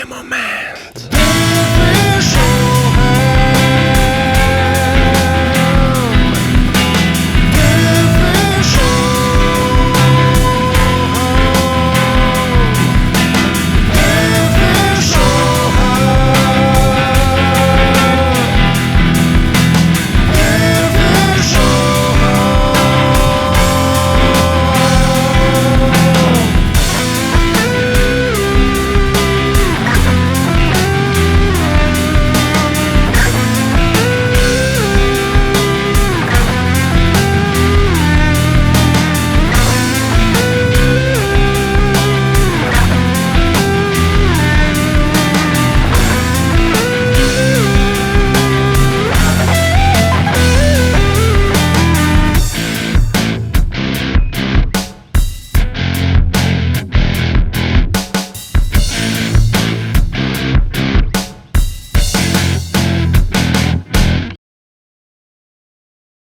Panie moment!